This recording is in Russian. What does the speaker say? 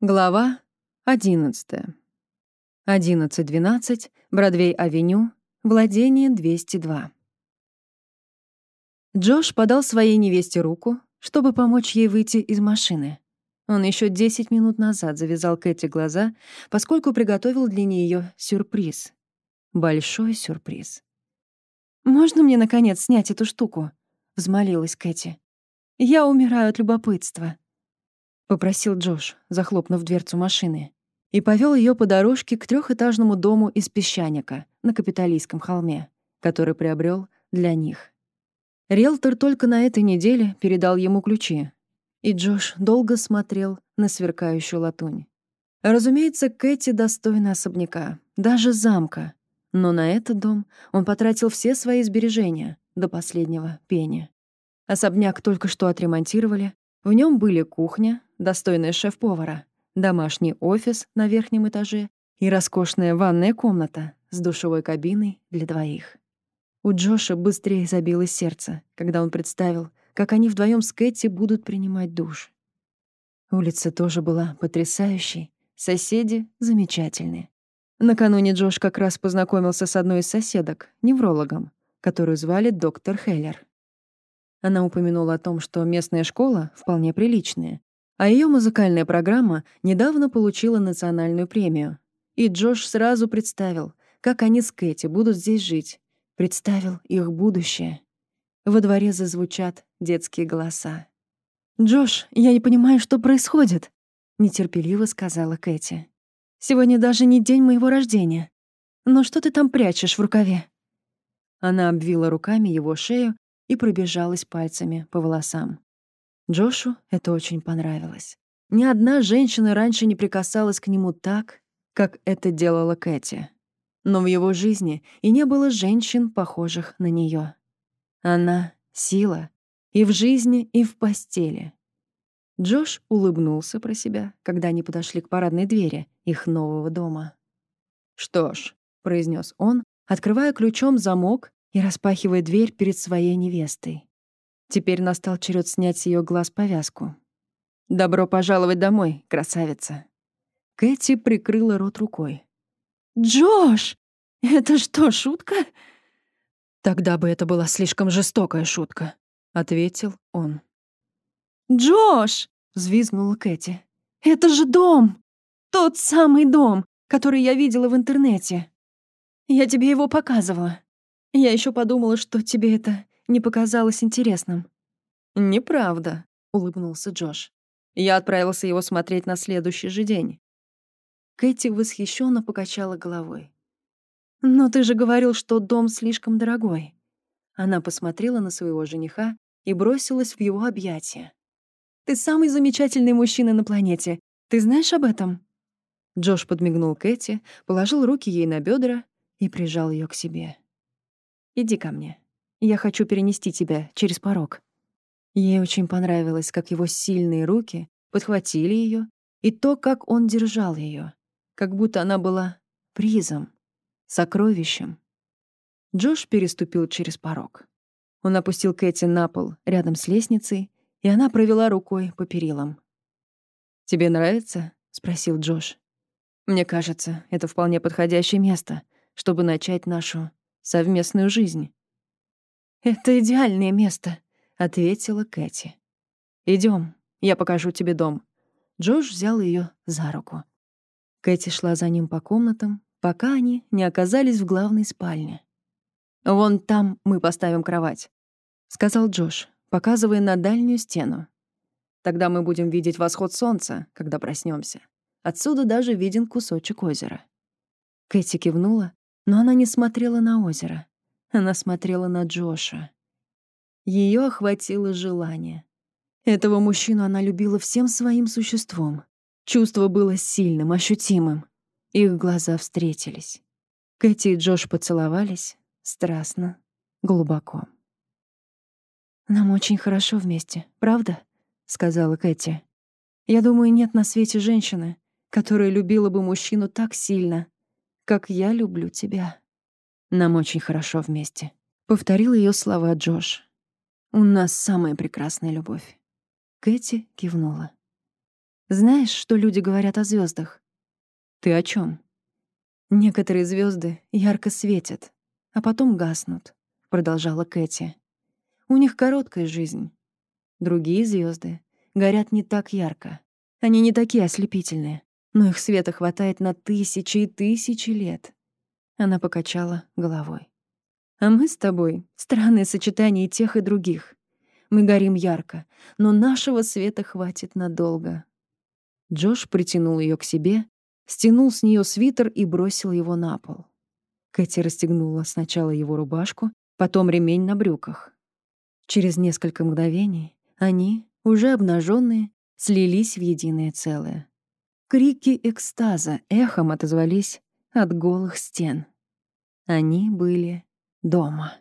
Глава 11. 11.12, Бродвей-авеню, владение 202. Джош подал своей невесте руку, чтобы помочь ей выйти из машины. Он еще 10 минут назад завязал Кэти глаза, поскольку приготовил для нее сюрприз. Большой сюрприз. «Можно мне, наконец, снять эту штуку?» — взмолилась Кэти. «Я умираю от любопытства» попросил Джош, захлопнув дверцу машины, и повел ее по дорожке к трехэтажному дому из песчаника на капиталистском холме, который приобрел для них. Риэлтор только на этой неделе передал ему ключи, и Джош долго смотрел на сверкающую латунь. Разумеется, Кэти достойна особняка, даже замка, но на этот дом он потратил все свои сбережения до последнего пени. Особняк только что отремонтировали, в нем были кухня, достойная шеф-повара, домашний офис на верхнем этаже и роскошная ванная комната с душевой кабиной для двоих. У Джоша быстрее забилось сердце, когда он представил, как они вдвоем с Кэти будут принимать душ. Улица тоже была потрясающей, соседи замечательные. Накануне Джош как раз познакомился с одной из соседок, неврологом, которую звали доктор Хеллер. Она упомянула о том, что местная школа вполне приличная, а ее музыкальная программа недавно получила национальную премию. И Джош сразу представил, как они с Кэти будут здесь жить. Представил их будущее. Во дворе зазвучат детские голоса. «Джош, я не понимаю, что происходит», — нетерпеливо сказала Кэти. «Сегодня даже не день моего рождения. Но что ты там прячешь в рукаве?» Она обвила руками его шею и пробежалась пальцами по волосам. Джошу это очень понравилось. Ни одна женщина раньше не прикасалась к нему так, как это делала Кэти. Но в его жизни и не было женщин, похожих на нее. Она — сила и в жизни, и в постели. Джош улыбнулся про себя, когда они подошли к парадной двери их нового дома. «Что ж», — произнес он, открывая ключом замок и распахивая дверь перед своей невестой. Теперь настал черед снять с ее глаз повязку. «Добро пожаловать домой, красавица!» Кэти прикрыла рот рукой. «Джош! Это что, шутка?» «Тогда бы это была слишком жестокая шутка», — ответил он. «Джош!» — взвизгнула Кэти. «Это же дом! Тот самый дом, который я видела в интернете. Я тебе его показывала. Я еще подумала, что тебе это не показалось интересным. «Неправда», — улыбнулся Джош. Я отправился его смотреть на следующий же день. Кэти восхищенно покачала головой. «Но ты же говорил, что дом слишком дорогой». Она посмотрела на своего жениха и бросилась в его объятия. «Ты самый замечательный мужчина на планете. Ты знаешь об этом?» Джош подмигнул Кэти, положил руки ей на бедра и прижал ее к себе. «Иди ко мне. Я хочу перенести тебя через порог». Ей очень понравилось, как его сильные руки подхватили ее, и то, как он держал ее, как будто она была призом, сокровищем. Джош переступил через порог. Он опустил Кэти на пол рядом с лестницей, и она провела рукой по перилам. «Тебе нравится?» — спросил Джош. «Мне кажется, это вполне подходящее место, чтобы начать нашу совместную жизнь. «Это идеальное место», — ответила Кэти. Идем, я покажу тебе дом». Джош взял ее за руку. Кэти шла за ним по комнатам, пока они не оказались в главной спальне. «Вон там мы поставим кровать», — сказал Джош, показывая на дальнюю стену. «Тогда мы будем видеть восход солнца, когда проснемся. Отсюда даже виден кусочек озера». Кэти кивнула, но она не смотрела на озеро. Она смотрела на Джоша. Ее охватило желание. Этого мужчину она любила всем своим существом. Чувство было сильным, ощутимым. Их глаза встретились. Кэти и Джош поцеловались страстно, глубоко. «Нам очень хорошо вместе, правда?» — сказала Кэти. «Я думаю, нет на свете женщины, которая любила бы мужчину так сильно, как я люблю тебя. Нам очень хорошо вместе. Повторил ее слова Джош. У нас самая прекрасная любовь. Кэти кивнула. Знаешь, что люди говорят о звездах? Ты о чем? Некоторые звезды ярко светят, а потом гаснут, продолжала Кэти. У них короткая жизнь. Другие звезды горят не так ярко. Они не такие ослепительные, но их света хватает на тысячи и тысячи лет. Она покачала головой. А мы с тобой — странное сочетание тех и других. Мы горим ярко, но нашего света хватит надолго. Джош притянул ее к себе, стянул с нее свитер и бросил его на пол. Кэти расстегнула сначала его рубашку, потом ремень на брюках. Через несколько мгновений они, уже обнаженные, слились в единое целое. Крики экстаза эхом отозвались от голых стен. Они были дома.